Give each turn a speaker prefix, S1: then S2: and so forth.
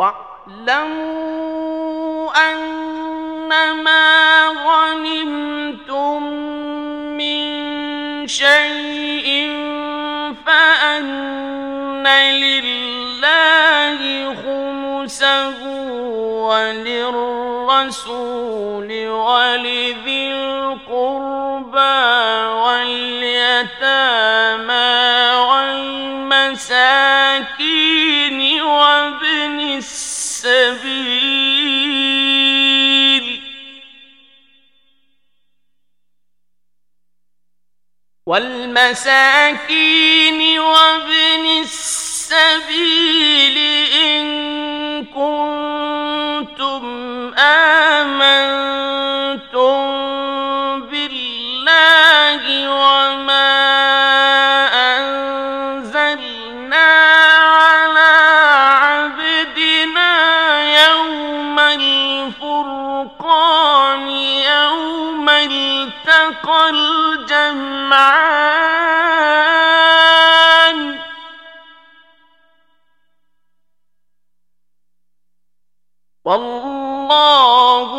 S1: واعلموا أنما من شيء فأن لله خمسه وللرسول ولذي القربى واليتامى والمساكين السبيل. والمساكين وابن السبيل إن كنتم آمنتم بالله وما أنزلنا الفرقان يوم التقى الجمعان. والله